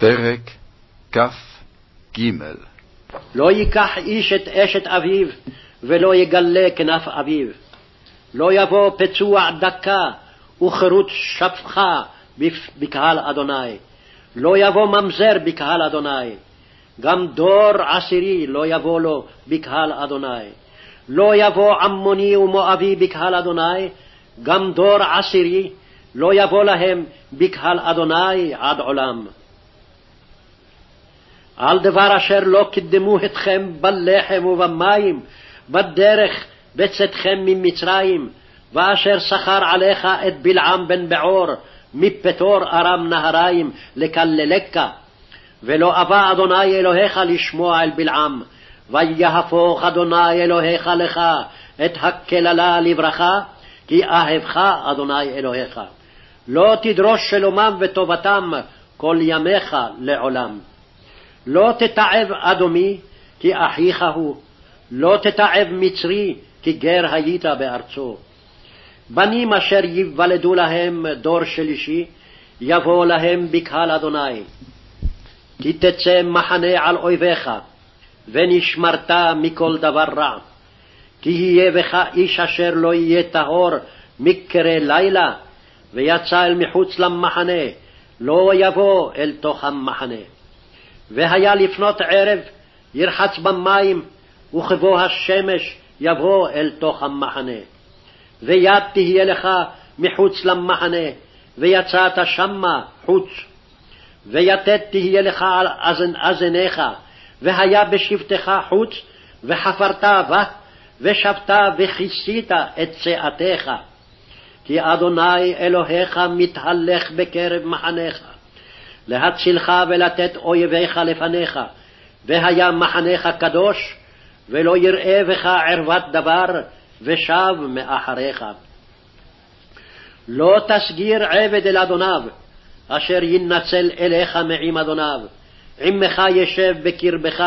פרק כ"ג לא ייקח איש את אשת אביו, ולא יגלה כנף אביו. לא יבוא פצוע דקה וחירות שפחה בקהל אדוני. לא יבוא ממזר בקהל אדוני. גם דור עשירי לא יבוא לו בקהל אדוני. לא יבוא עמוני ומואבי בקהל אדוני, גם דור עשירי לא יבוא להם בקהל אדוני עד עולם. על דבר אשר לא קידמו אתכם בלחם ובמים, בדרך בצאתכם ממצרים, ואשר שכר עליך את בלעם בן בעור, מפתור ארם נהריים לקללך, ולא אבא אדוני אלוהיך לשמוע אל בלעם, ויהפוך אדוני אלוהיך לך את הקללה לברכה, כי אהבך אדוני אלוהיך. לא תדרוש שלומם וטובתם כל ימיך לעולם. לא תתעב אדומי, כי אחיך הוא, לא תתעב מצרי, כי גר היית בארצו. בנים אשר ייוולדו להם דור שלישי, יבוא להם בקהל אדוני. כי תצא מחנה על אויביך, ונשמרת מכל דבר רע. כי יהיה בך איש אשר לא יהיה טהור מקרה לילה, ויצא אל מחוץ למחנה, לא יבוא אל תוך המחנה. והיה לפנות ערב, ירחץ במים, וכבוא השמש יבוא אל תוך המחנה. ויד תהיה לך מחוץ למחנה, ויצאת שמה חוץ. ויתד תהיה לך על אזן אזניך, והיה בשבתך חוץ, וחפרת בה, ושבת וכיסית את צאתך. כי אדוני אלוהיך מתהלך בקרב מחניך, להצילך ולתת אויביך לפניך, והיה מחניך קדוש, ולא יראה בך ערוות דבר, ושב מאחריך. לא תסגיר עבד אל אדוניו, אשר ינצל אליך מעם אדוניו. עמך ישב בקרבך,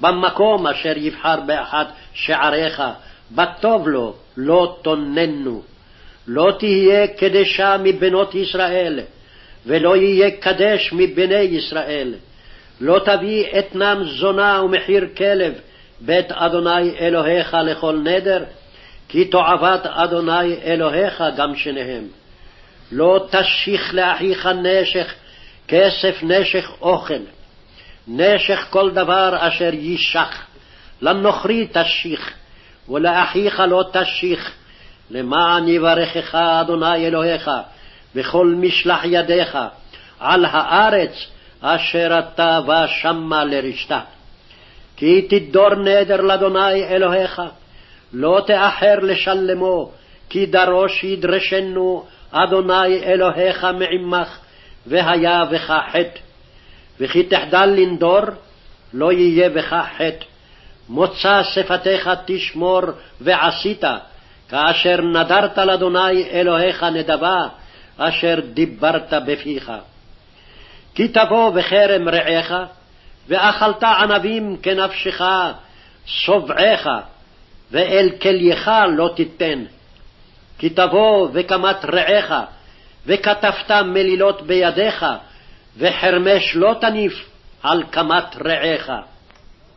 במקום אשר יבחר באחת שעריך, בטוב לו, לא תוננו. לא תהיה קדשה מבנות ישראל, ולא יהיה קדש מבני ישראל. לא תביא אתנן זונה ומחיר כלב, בית אדוני אלוהיך לכל נדר, כי תועבת אדוני אלוהיך גם שניהם. לא תשיך לאחיך נשך, כסף נשך אוכל, נשך כל דבר אשר יישך, לנוכרי תשיך, ולאחיך לא תשיך, למען יברכך אדוני אלוהיך, בכל משלח ידיך, על הארץ אשר אתה בא שמה לרשתה. כי תדור נדר לאדוני אלוהיך, לא תאחר לשלמו, כי דרוש ידרשנו אדוני אלוהיך מעמך, והיה בך חטא. וכי תחדל לנדור, לא יהיה בך חטא. מוצא שפתיך תשמור ועשית, כאשר נדרת לאדוני אלוהיך נדבה, אשר דיברת בפיך. כי תבוא בכרם רעך, ואכלת ענבים כנפשך, שובעך, ואל כלייך לא תיתן. כי תבוא וקמת רעך, וכתבת מלילות בידיך, וחרמש לא תניף על קמת רעך.